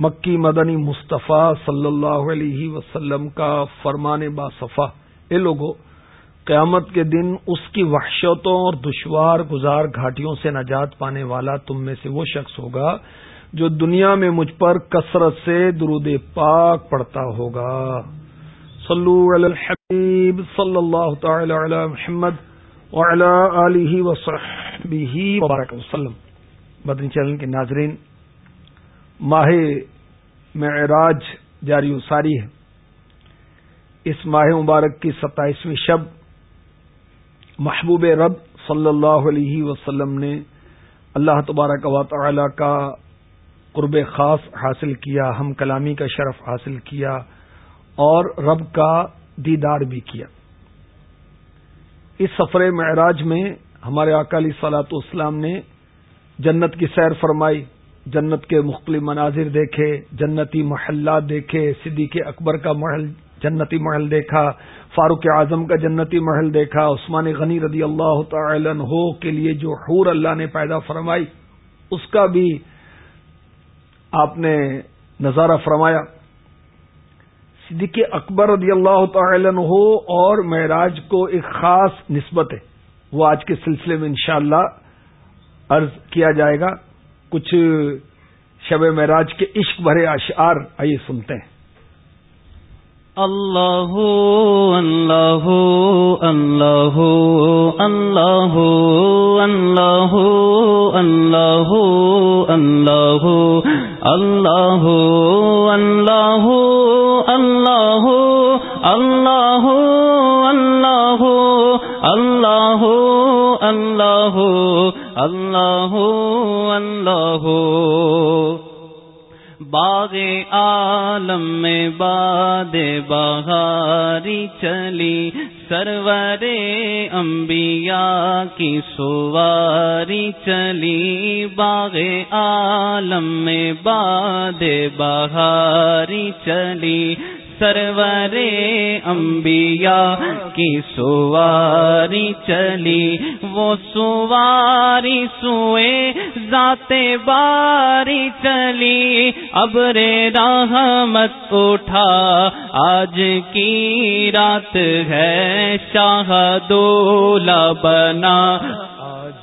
مکی مدنی مصطفیٰ صلی اللہ علیہ وسلم کا فرمان باصفا اے لوگوں قیامت کے دن اس کی وحشتوں اور دشوار گزار گھاٹیوں سے نجات پانے والا تم میں سے وہ شخص ہوگا جو دنیا میں مجھ پر کثرت سے درود پاک پڑتا ہوگا۔ صلو علی الحبیب صلی اللہ تعالی علی محمد وعلی آلہ وصحبہ وبارک وسلم۔ بدنی چینل کے ناظرین ماہ معراج جاری ساری ہے۔ اس ماہ مبارک کی ستائیسویں شب محبوب رب صلی اللہ علیہ وسلم نے اللہ تبارک و تعالی کا قرب خاص حاصل کیا، ہم کلامی کا شرف حاصل کیا اور رب کا دیدار بھی کیا۔ اس سفر معراج میں ہمارے اکالی سلاط اسلام نے جنت کی سیر فرمائی۔ جنت کے مختلف مناظر دیکھے، جنتی محلات دیکھے، صدیق اکبر کا محل جنتی محل دیکھا، فاروق اعظم کا جنتی محل دیکھا، عثمان غنی رضی اللہ تعالی عنہ کے لیے جو حور اللہ نے پیدا فرمائی، اس کا بھی آپ نے نظارہ فرمایا۔ صدیق اکبر رضی اللہ تعالی عنہ اور معراج کو ایک خاص نسبت ہے۔ وہ آج کے سلسلے میں انشاءاللہ اللہ عرض کیا جائے گا۔ کچھ شب معراج کے عشق بھرے اشعار آئیے سنتے ہیں اللہ اللہ اللہ اللہ اللہ اللہ اللہ اللہ اللہ اللہ اللہ اللہ اللہ اللہ اللہ اللہ باغ عالم میں باد بہاری چلی، سرور انبیاء کی سواری چلی۔ باغ عالم میں باد بہاری چلی سرور انبیاء کی سواری چلی۔ وہ سواری سوئے، ذات باری چلی۔ ابر رحمت اٹھا، آج کی رات ہے، شاہ دولا بنا۔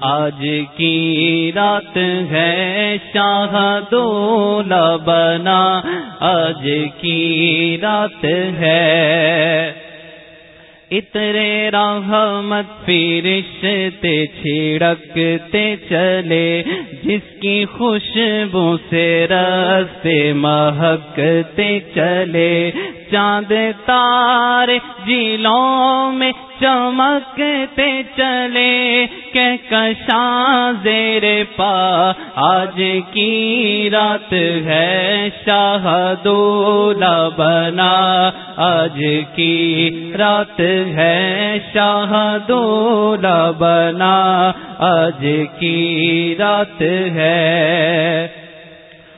آج کی رات ہے شاہ دولا بنا۔ آج کی رات ہے۔ اترے رحمت، فرشتے چھڑکتے چلے۔ جس کی خوشبو سے رستے مہکتے چلے۔ چاند تار جیلوں میں چمکتے چلے کہ کشاں زیر پا آج کی رات ہے شاہ دولا بنا آج کی رات ہے شاہ دولا بنا آج کی رات ہے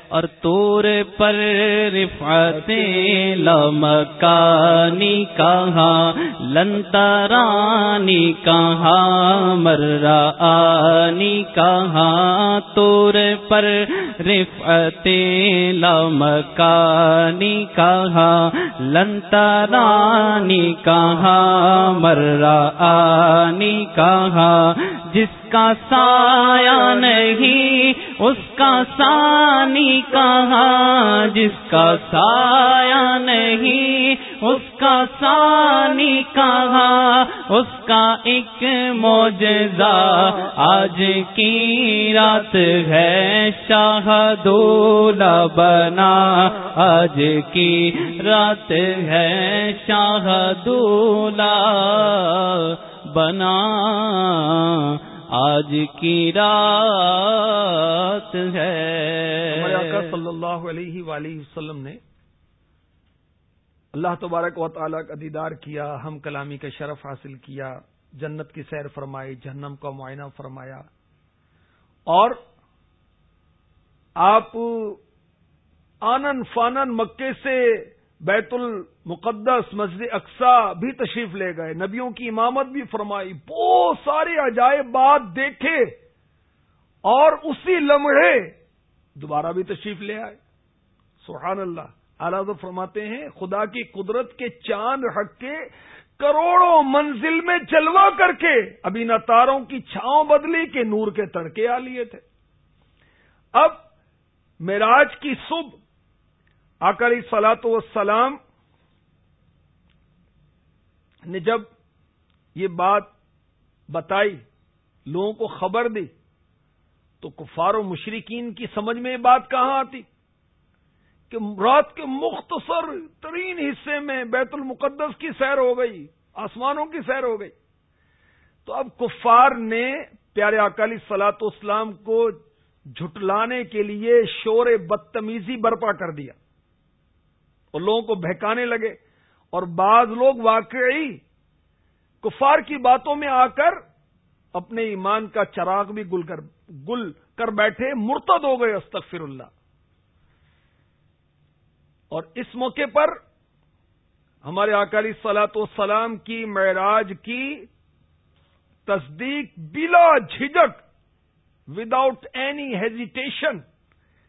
اور تور پر رفعت لمکانی کہاں لنترانی کہاں مرانی کہاں تور پر رفعت لمکانی کہاں لنترانی کہاں مرانی کہاں، جس کا سایہ نہیں اس کا سانی کہاں، جس کا سایہ نہیں، اس کا سانی کہاں، اس کا ایک موجزہ آج کی رات ہے شاہ دولا بنا۔ آج کی رات ہے شاہ دولا بنا۔ آج کی رات ہے۔ صلی اللہ علیہ وآلہ وسلم نے اللہ تبارک و تعالیٰ کا دیدار کیا، ہم کلامی کا شرف حاصل کیا، جنت کی سیر فرمائی، جہنم کا معائنہ فرمایا۔ اور آپ آنن فانن مکے سے بیت المقدس مسجد اقسا بھی تشریف لے گئے، نبیوں کی امامت بھی فرمائی، بہت سارے عجائب بات دیکھے اور اسی لمحے دوبارہ بھی تشریف لے آئے۔ سبحان اللہ، اعلیٰ فرماتے ہیں، خدا کی قدرت کے چاند حق کے کروڑوں منزل میں جلوا کر کے ابھی نہ تاروں کی چھاؤں بدلی کے نور کے تڑکے آ لیے تھے۔ اب میراج کی صبح آکری سلاط وسلام نے جب یہ بات بتائی، لوگوں کو خبر دی، تو کفار و مشرقین کی سمجھ میں یہ بات کہاں آتی؟ کہ رات کے مختصر ترین حصے میں بیت المقدس کی سیر ہو گئی، آسمانوں کی سیر ہو گئی۔ تو اب کفار نے پیارے اکالی سلاط اسلام کو جھٹلانے کے لیے شور بدتمیزی برپا کر دیا۔ اور لوگوں کو بہکانے لگے اور بعض لوگ واقعی کفار کی باتوں میں آ کر اپنے ایمان کا چراغ بھی گل کر گل کر بیٹھے، مرتد ہو گئے، استغفر اللہ۔ اور اس موقع پر ہمارے اکالی سلاط سلام کی معراج کی تصدیق بلا جھجک وداؤٹ اینی ہیزیٹیشن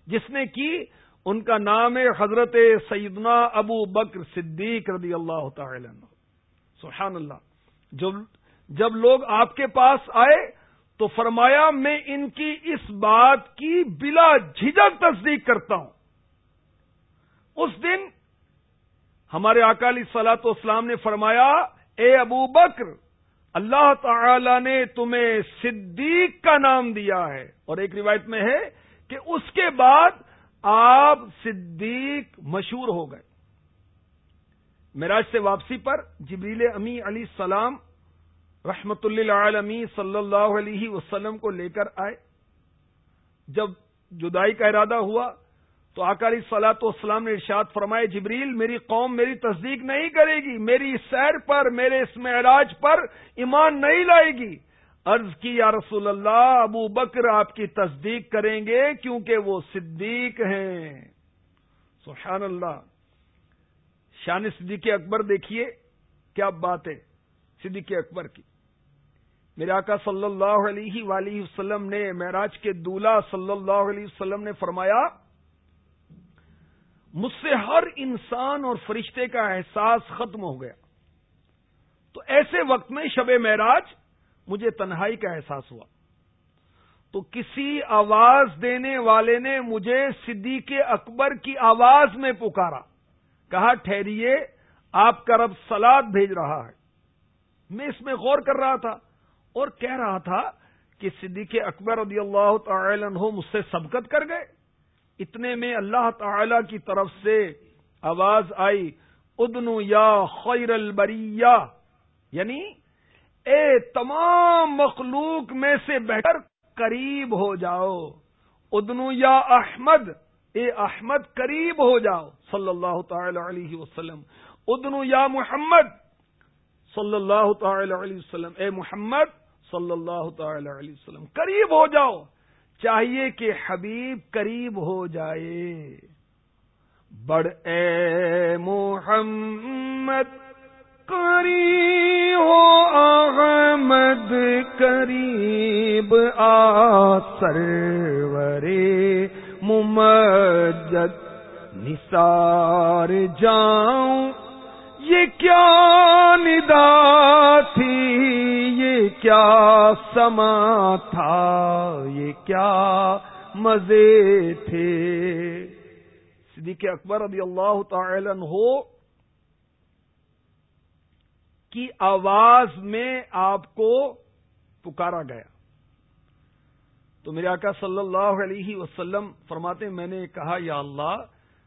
جس نے کی ان کا نام ہے حضرت سیدنا ابو بکر صدیق رضی اللہ تعالی سبحان اللہ۔ جب جب لوگ آپ کے پاس آئے تو فرمایا میں ان کی اس بات کی بلا جھجک تصدیق کرتا ہوں۔ اس دن ہمارے اکالی سلاط اسلام نے فرمایا، اے ابو بکر، اللہ تعالی نے تمہیں صدیق کا نام دیا ہے۔ اور ایک روایت میں ہے کہ اس کے بعد آپ صدیق مشہور ہو گئے۔ میراج سے واپسی پر جبریل امی علی السلام رحمت اللہ عالمی صلی اللہ علیہ وسلم کو لے کر آئے۔ جب جدائی کا ارادہ ہوا تو آکاری سلاط اسلام نے ارشاد فرمائے جبریل، میری قوم میری تصدیق نہیں کرے گی، میری سیر پر، میرے اس معراج پر ایمان نہیں لائے گی۔ عرض کی، یا رسول اللہ، ابو بکر آپ کی تصدیق کریں گے کیونکہ وہ صدیق ہیں۔ سبحان اللہ۔ شان صدیق اکبر دیکھیے کیا بات ہے صدیق اکبر کی۔ میرے آقا صلی اللہ علیہ وآلہ وسلم نے، معراج کے دولہ صلی اللہ علیہ وسلم نے فرمایا، مجھ سے ہر انسان اور فرشتے کا احساس ختم ہو گیا۔ تو ایسے وقت میں شب معراج مجھے تنہائی کا احساس ہوا۔ تو کسی آواز دینے والے نے مجھے صدیق اکبر کی آواز میں پکارا۔ کہا، ٹھہریے، آپ کا رب سلاد بھیج رہا ہے۔ میں اس میں غور کر رہا تھا اور کہہ رہا تھا کہ صدیق اکبر رضی اللہ تعالی عنہ مجھ سے سبقت کر گئے۔ اتنے میں اللہ تعالی کی طرف سے آواز آئی، ادنو یا خیر البریہ یعنی اے تمام مخلوق میں سے بہتر قریب ہو جاؤ۔ ادنو یا احمد، اے احمد قریب ہو جاؤ۔ صلی اللہ تعالی علیہ وسلم۔ ادنو یا محمد صلی اللہ تعالی علیہ وسلم۔ اے محمد صلی اللہ تعالی علیہ وسلم۔ قریب ہو جاؤ۔ چاہیے کہ حبیب قریب ہو جائے۔ بڑ اے محمد۔ قریب ہو احمد قریب آ سرورے ممجد نثار جاؤں۔ یہ کیا ندا تھی؟ یہ کیا سما تھا؟ یہ کیا مزے تھے؟ صدیق اکبر رضی اللہ تعالی ہو کی آواز میں آپ کو پکارا گیا۔ تو میرے آقا صلی اللہ علیہ وسلم فرماتے میں نے کہا، یا اللہ،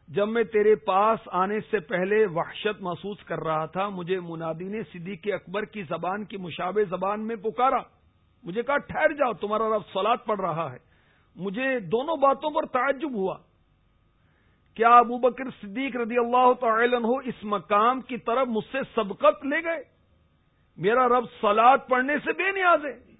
جب میں تیرے پاس آنے سے پہلے وحشت محسوس کر رہا تھا، مجھے منادی نے صدیق اکبر کی زبان کی مشابہ زبان میں پکارا۔ مجھے کہا، ٹھہر جاؤ، تمہارا رب سلاد پڑ رہا ہے۔ مجھے دونوں باتوں پر تعجب ہوا۔ کیا ابو بکر صدیق رضی اللہ تعالی عنہ اس مقام کی طرف مجھ سے سبقت لے گئے؟ میرا رب سلاد پڑھنے سے بے نیاز ہے۔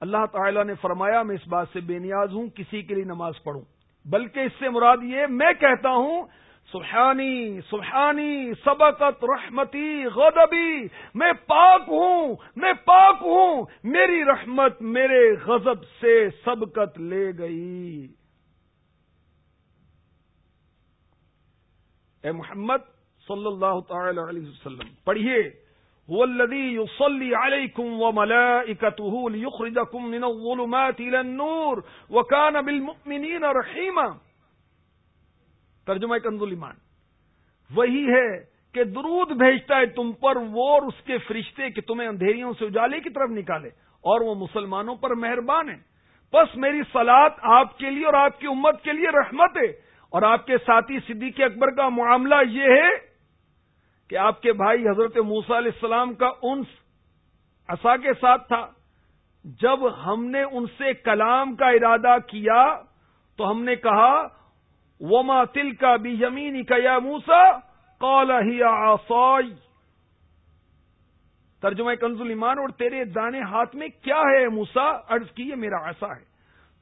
اللہ تعالی نے فرمایا، میں اس بات سے بے نیاز ہوں، کسی کے لیے نماز پڑھوں۔ بلکہ اس سے مراد یہ، میں کہتا ہوں، سبحانی سبحانی، سبقت رحمتی، غضبی، میں پاک ہوں، میں پاک ہوں، میری رحمت میرے غضب سے سبقت لے گئی۔ اے محمد صلی اللہ تعالی علیہ وسلم، پڑھیے۔ الذي يصلي عليكم وملائكته ليخرجكم من الظلمات الى النور وكان بالمؤمنين رحيما. ترجمہ کنز ایمان. وہی ہے کہ درود بھیجتا ہے تم پر، وہ اور اس کے فرشتے کہ تمہیں اندھیریوں سے اجالے کی طرف نکالے اور وہ مسلمانوں پر مہربان ہے بس میری سلاد آپ کے لیے اور آپ کی امت کے لیے رحمت ہے۔ اور آپ کے ساتھی صدیق اکبر کا معاملہ یہ ہے کہ آپ کے بھائی حضرت موسا علیہ السلام کا انس اصا کے ساتھ تھا، جب ہم نے ان سے کلام کا ارادہ کیا تو ہم نے کہا، وما تل کا بھی یمینی کا یا موسا ہی آسائی ترجمہ کنز ایمان اور تیرے دانے ہاتھ میں کیا ہے موسا ارض کی یہ میرا عصا ہے۔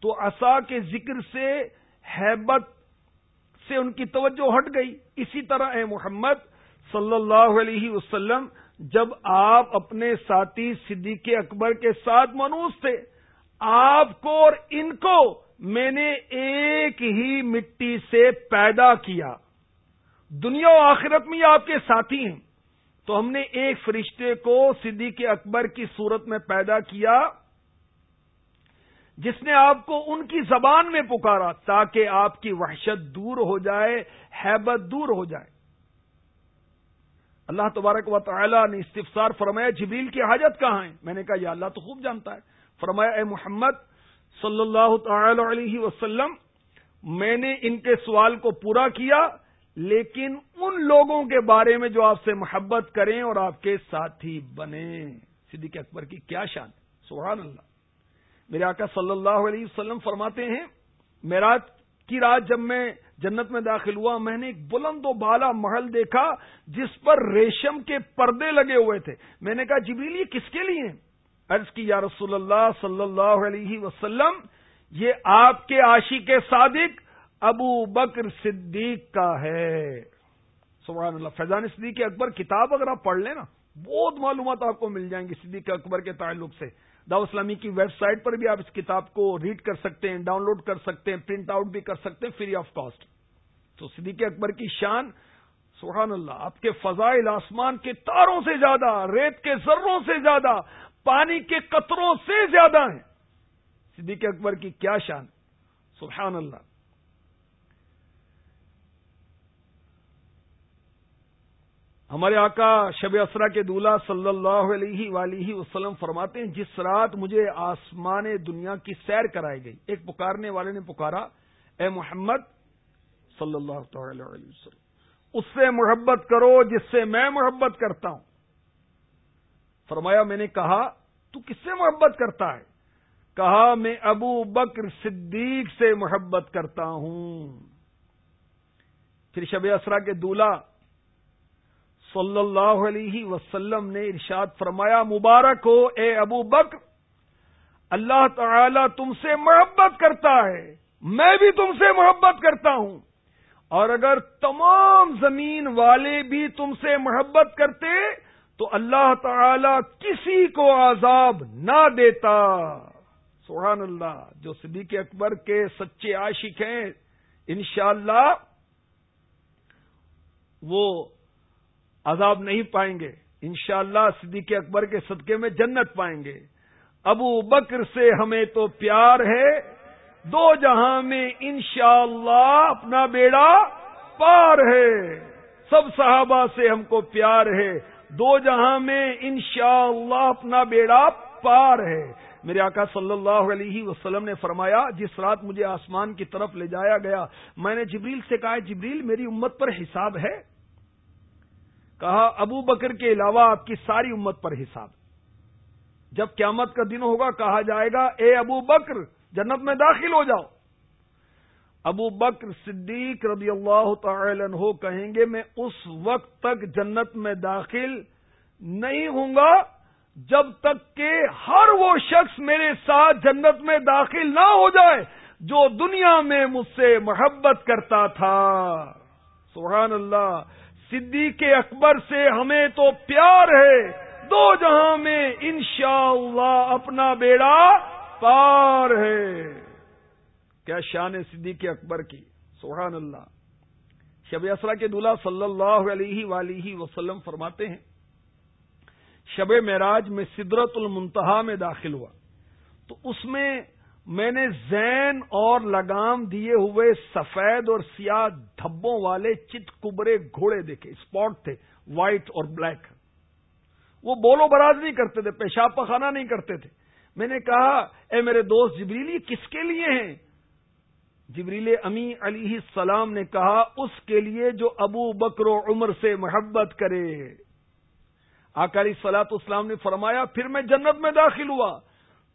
تو عصا کے ذکر سے حیبت سے ان کی توجہ ہٹ گئی۔ اسی طرح اے محمد صلی اللہ علیہ وسلم، جب آپ اپنے ساتھی صدیق اکبر کے ساتھ منوس تھے، آپ کو اور ان کو میں نے ایک ہی مٹی سے پیدا کیا۔ دنیا و آخرت میں آپ کے ساتھی ہیں۔ تو ہم نے ایک فرشتے کو صدیق اکبر کی صورت میں پیدا کیا، جس نے آپ کو ان کی زبان میں پکارا تاکہ آپ کی وحشت دور ہو جائے، حیبت دور ہو جائے۔ اللہ تبارک و تعالی نے استفسار فرمایا، جبریل کی حاجت کہاں ہے؟ میں نے کہا، یا اللہ تو خوب جانتا ہے۔ فرمایا، اے محمد صلی اللہ تعالی علیہ وسلم، میں نے ان کے سوال کو پورا کیا، لیکن ان لوگوں کے بارے میں جو آپ سے محبت کریں اور آپ کے ساتھی بنے صدیق اکبر کی کیا شان۔ ہے سبحان اللہ۔ میرے آقا صلی اللہ علیہ وسلم فرماتے ہیں میرا کی رات جب میں جنت میں داخل ہوا، میں نے ایک بلند و بالا محل دیکھا جس پر ریشم کے پردے لگے ہوئے تھے۔ میں نے کہا، جبریل، یہ کس کے لیے؟ عرض کی، یا رسول اللہ صلی اللہ علیہ وسلم، یہ آپ کے عاشی کے صادق ابو بکر صدیق کا ہے۔ سبحان اللہ، فیضان صدیق اکبر، کتاب اگر آپ پڑھ لیں نا، بہت معلومات آپ کو مل جائیں گی صدیق اکبر کے تعلق سے۔ داو اسلامی کی ویب سائٹ پر بھی آپ اس کتاب کو ریڈ کر سکتے ہیں ڈاؤن لوڈ کر سکتے ہیں پرنٹ آؤٹ بھی کر سکتے ہیں فری آف کاسٹ تو صدیق اکبر کی شان، سبحان اللہ، آپ کے فضائل آسمان کے تاروں سے زیادہ، ریت کے ذروں سے زیادہ، پانی کے قطروں سے زیادہ ہیں۔ صدیق اکبر کی کیا شان؟ سبحان اللہ۔ ہمارے آقا شب اسرا کے دولہ صلی اللہ علیہ ولیہ وسلم فرماتے ہیں، جس رات مجھے آسمان دنیا کی سیر کرائی گئی، ایک پکارنے والے نے پکارا، اے محمد صلی اللہ تعالی علیہ وسلم، اس سے محبت کرو جس سے میں محبت کرتا ہوں۔ فرمایا، میں نے کہا، تو کس سے محبت کرتا ہے؟ کہا، میں ابو بکر صدیق سے محبت کرتا ہوں۔ پھر شب اسرا کے دولہ صلی اللہ علیہ وسلم نے ارشاد فرمایا، مبارک ہو اے ابو بکر، اللہ تعالی تم سے محبت کرتا ہے، میں بھی تم سے محبت کرتا ہوں۔ اور اگر تمام زمین والے بھی تم سے محبت کرتے، تو اللہ تعالی کسی کو عذاب نہ دیتا۔ سبحان اللہ، جو صدیق اکبر کے سچے عاشق ہیں، انشاءاللہ وہ عذاب نہیں پائیں گے۔ انشاءاللہ اللہ صدیق اکبر کے صدقے میں جنت پائیں گے۔ ابو بکر سے ہمیں تو پیار ہے۔ دو جہاں میں انشاءاللہ اللہ اپنا بیڑا پار ہے۔ سب صحابہ سے ہم کو پیار ہے۔ دو جہاں میں انشاءاللہ اللہ اپنا بیڑا پار ہے۔ میرے آقا صلی اللہ علیہ وسلم نے فرمایا، جس رات مجھے آسمان کی طرف لے جایا گیا، میں نے جبریل سے کہا، جبریل میری امت پر حساب ہے۔ کہا، ابو بکر کے علاوہ آپ کی ساری امت پر حساب۔ جب قیامت کا دن ہوگا، کہا جائے گا، اے ابو بکر، جنت میں داخل ہو جاؤ۔ ابو بکر صدیق رضی اللہ تعالی عنہ کہیں گے، میں اس وقت تک جنت میں داخل نہیں ہوں گا، جب تک کہ ہر وہ شخص میرے ساتھ جنت میں داخل نہ ہو جائے، جو دنیا میں مجھ سے محبت کرتا تھا۔ سبحان اللہ۔ صدیق اکبر سے ہمیں تو پیار ہے۔ دو جہاں میں انشاءاللہ اللہ اپنا بیڑا پار ہے۔ کیا شان صدیق اکبر کی۔ سبحان اللہ۔ شب اسرا کے دلہا صلی اللہ علیہ ولیہ وسلم فرماتے ہیں، شب معراج میں سدرت المنتہا میں داخل ہوا۔ تو اس میں میں نے زین اور لگام دیے ہوئے سفید اور سیاہ دھبوں والے چت کبرے گھوڑے دیکھے، اسپاٹ تھے وائٹ اور بلیک وہ بولو براز نہیں کرتے تھے، پیشاب پخانہ نہیں کرتے تھے۔ میں نے کہا، اے میرے دوست جبریل، یہ کس کے لیے ہیں؟ جبریل امی علی السلام نے کہا، اس کے لیے جو ابو بکر و عمر سے محبت کرے۔ آکاری سلاط اسلام نے فرمایا، پھر میں جنت میں داخل ہوا۔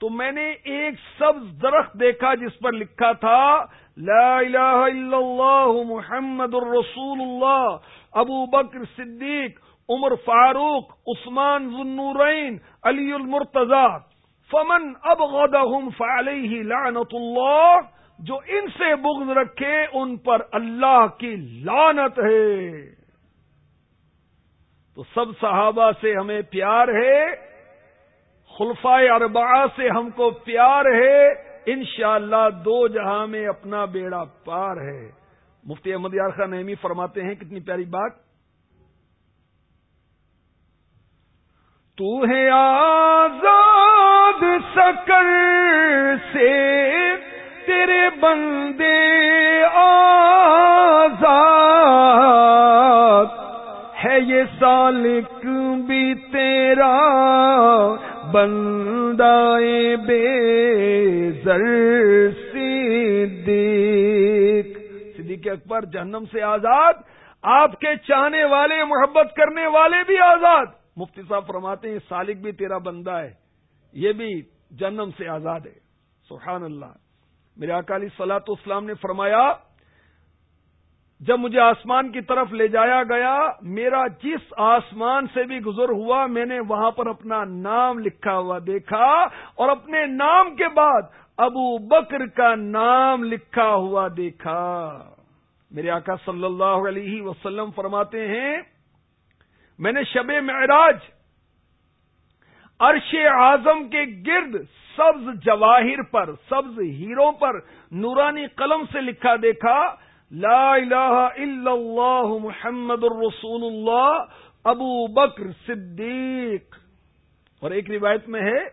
تو میں نے ایک سبز درخت دیکھا جس پر لکھا تھا، لا الہ الا اللہ محمد الرسول اللہ ابو بکر صدیق، عمر فاروق، عثمان ذنورین علی المرتضی۔ فمن اب غدہم فعلیہ لعنت اللہ، جو ان سے بغض رکھے ان پر اللہ کی لانت ہے۔ تو سب صحابہ سے ہمیں پیار ہے خلفائے اربعہ سے ہم کو پیار ہے، انشاءاللہ دو جہاں میں اپنا بیڑا پار ہے۔ مفتی احمد یار خان نعمی فرماتے ہیں، کتنی پیاری بات۔ تو ہے آزاد سکر سے تیرے بندے آزاد ہے یہ سالک بھی تیرا بندائے بے زر صدیق۔ صدیق اکبر جہنم سے آزاد، آپ کے چاہنے والے، محبت کرنے والے بھی آزاد۔ مفتی صاحب فرماتے ہیں، سالک بھی تیرا بندہ ہے، یہ بھی جنم سے آزاد ہے۔ سبحان اللہ۔ میرے اکالی سلاط اسلام نے فرمایا جب مجھے آسمان کی طرف لے جایا گیا، میرا جس آسمان سے بھی گزر ہوا، میں نے وہاں پر اپنا نام لکھا ہوا دیکھا اور اپنے نام کے بعد ابو بکر کا نام لکھا ہوا دیکھا۔ میرے آقا صلی اللہ علیہ وسلم فرماتے ہیں، میں نے شب معراج، عرش اعظم کے گرد سبز جواہر پر، سبز ہیروں پر نورانی قلم سے لکھا دیکھا۔ لا الہ الا اللہ محمد الرسول اللہ ابو بکر صدیق۔ اور ایک روایت میں ہے،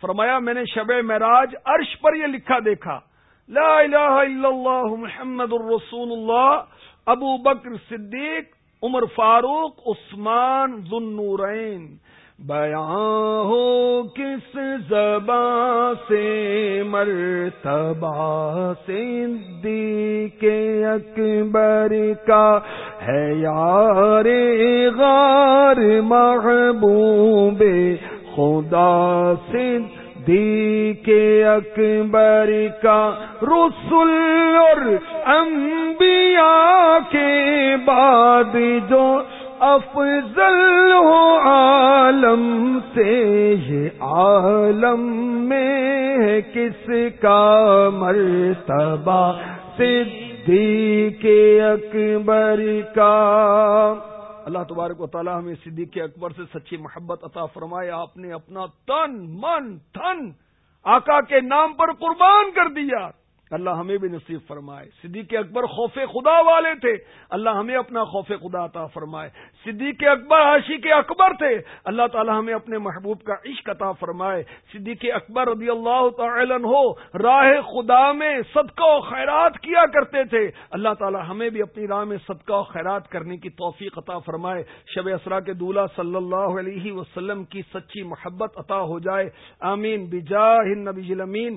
فرمایا میں نے شب معراج عرش پر یہ لکھا دیکھا۔ لا الہ الا اللہ محمد الرسول اللہ ابو بکر صدیق، عمر فاروق، عثمان ذنورین بیاں ہو کس زباں سے، مرتبہ سندی کے اکبر کا ہے یار غار محبوب خدا سندی کے اکبر کا رسول اور انبیاء کے بعد جو افضل ہو عالم سے، یہ عالم میں کس کا مرتبہ؟ صدیق اکبر کا۔ اللہ تبارک و تعالی ہمیں صدیق اکبر سے سچی محبت عطا فرمائے۔ آپ نے اپنا تن، من تھن آقا کے نام پر قربان کر دیا۔ اللہ ہمیں بھی نصیب فرمائے۔ صدیق اکبر خوف خدا والے تھے۔ اللہ ہمیں اپنا خوف خدا عطا فرمائے۔ صدیق اکبر عاشی کے اکبر تھے۔ اللہ تعالی ہمیں اپنے محبوب کا عشق عطا فرمائے۔ صدیق اکبر رضی اللہ تعالی ہو راہ خدا میں صدقہ و خیرات کیا کرتے تھے۔ اللہ تعالی ہمیں بھی اپنی راہ میں صدقہ و خیرات کرنے کی توفیق عطا فرمائے۔ شب اسرا کے دولہ صلی اللہ علیہ وسلم کی سچی محبت عطا ہو جائے۔ آمین۔ بجاہ النبی الامین